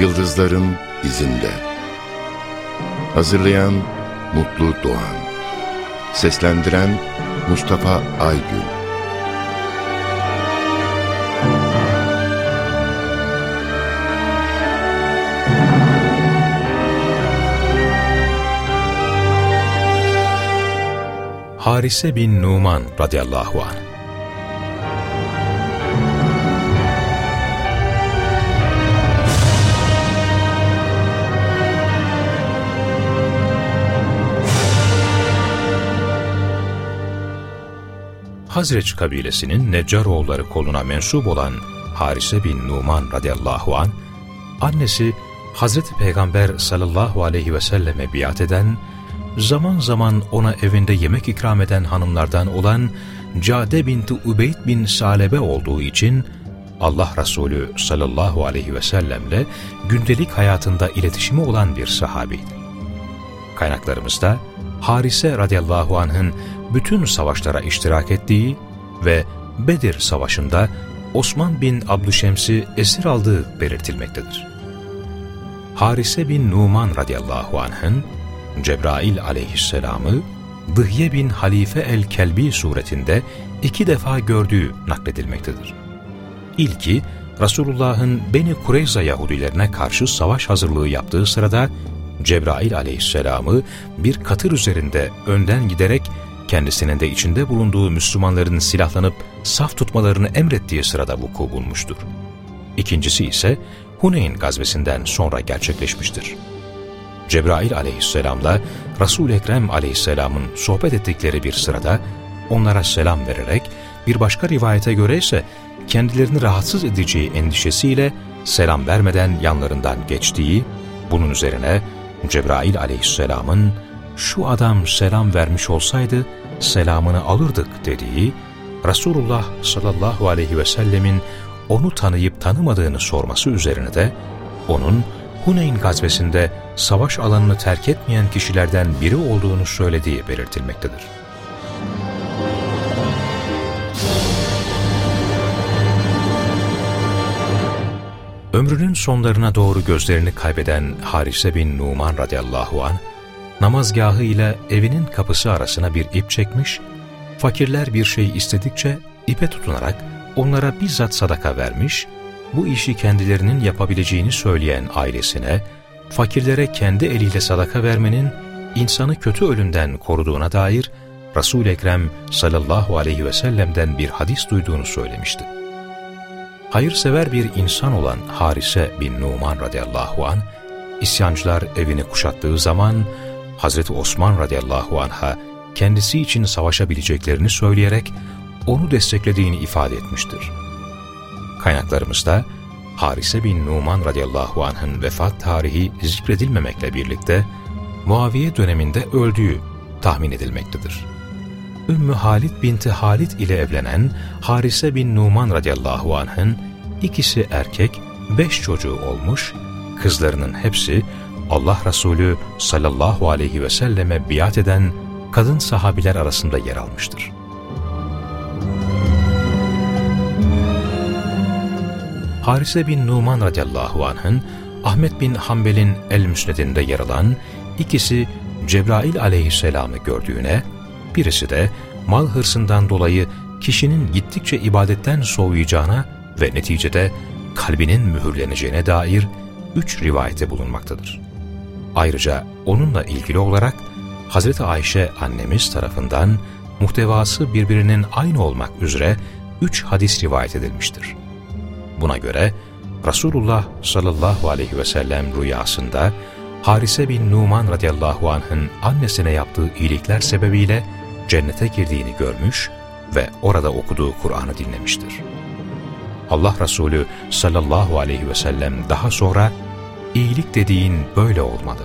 Yıldızların izinde. Hazırlayan Mutlu Doğan. Seslendiren Mustafa Aygün. Harise bin Numan radıyallahu anh Hazreç kabilesinin Neccaroğulları koluna mensup olan Harise bin Numan radıyallahu an, annesi Hazreti Peygamber sallallahu aleyhi ve selleme biat eden, zaman zaman ona evinde yemek ikram eden hanımlardan olan Cade binti Ubeyd bin Salebe olduğu için Allah Resulü sallallahu aleyhi ve sellemle gündelik hayatında iletişimi olan bir sahabiydi. Kaynaklarımızda Harise radıyallahu anh'ın bütün savaşlara iştirak ettiği ve Bedir Savaşı'nda Osman bin Abdüşems'i esir aldığı belirtilmektedir. Harise bin Numan radıyallahu anh'ın Cebrail aleyhisselamı Dıhye bin Halife el-Kelbi suretinde iki defa gördüğü nakledilmektedir. İlki, Resulullah'ın Beni Kureyza Yahudilerine karşı savaş hazırlığı yaptığı sırada Cebrail aleyhisselamı bir katır üzerinde önden giderek kendisinin de içinde bulunduğu Müslümanların silahlanıp saf tutmalarını emrettiği sırada vuku bulmuştur. İkincisi ise Huneyn gazvesinden sonra gerçekleşmiştir. Cebrail aleyhisselamla Resul-i Ekrem aleyhisselamın sohbet ettikleri bir sırada onlara selam vererek bir başka rivayete göre ise kendilerini rahatsız edeceği endişesiyle selam vermeden yanlarından geçtiği, bunun üzerine Cebrail aleyhisselamın şu adam selam vermiş olsaydı selamını alırdık dediği, Resulullah sallallahu aleyhi ve sellemin onu tanıyıp tanımadığını sorması üzerine de onun Huneyn gazvesinde savaş alanını terk etmeyen kişilerden biri olduğunu söylediği belirtilmektedir. Ömrünün sonlarına doğru gözlerini kaybeden Harise bin Numan radıyallahu an namazgahı ile evinin kapısı arasına bir ip çekmiş, fakirler bir şey istedikçe ipe tutunarak onlara bizzat sadaka vermiş, bu işi kendilerinin yapabileceğini söyleyen ailesine, fakirlere kendi eliyle sadaka vermenin insanı kötü ölümden koruduğuna dair resul Ekrem sallallahu aleyhi ve sellem'den bir hadis duyduğunu söylemişti. Hayırsever bir insan olan Harise bin Numan radıyallahu an isyancılar evini kuşattığı zaman Hazreti Osman radıyallahu anh'a kendisi için savaşabileceklerini söyleyerek onu desteklediğini ifade etmiştir. Kaynaklarımızda Harise bin Numan radıyallahu anh'ın vefat tarihi zikredilmemekle birlikte Muaviye döneminde öldüğü tahmin edilmektedir. Ümmü Halid binti Halid ile evlenen Harise bin Numan radıyallahu anh'ın ikisi erkek, beş çocuğu olmuş, kızlarının hepsi Allah Resulü sallallahu aleyhi ve selleme biat eden kadın sahabiler arasında yer almıştır. Harise bin Numan radıyallahu anh'ın Ahmet bin Hanbel'in El-Müsned'inde yer alan ikisi Cebrail aleyhisselamı gördüğüne, birisi de mal hırsından dolayı kişinin gittikçe ibadetten soğuyacağına ve neticede kalbinin mühürleneceğine dair üç rivayete bulunmaktadır. Ayrıca onunla ilgili olarak Hazreti Ayşe annemiz tarafından muhtevası birbirinin aynı olmak üzere üç hadis rivayet edilmiştir. Buna göre Resulullah sallallahu aleyhi ve sellem rüyasında Harise bin Numan radıyallahu anh'ın annesine yaptığı iyilikler sebebiyle cennete girdiğini görmüş ve orada okuduğu Kur'an'ı dinlemiştir. Allah Resulü sallallahu aleyhi ve sellem daha sonra iyilik dediğin böyle olmalı.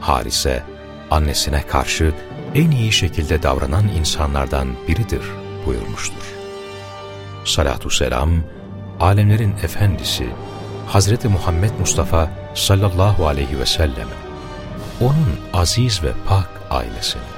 Harise, annesine karşı en iyi şekilde davranan insanlardan biridir buyurmuştur. Salatü selam, alemlerin efendisi Hazreti Muhammed Mustafa sallallahu aleyhi ve sellem, onun aziz ve pak ailesini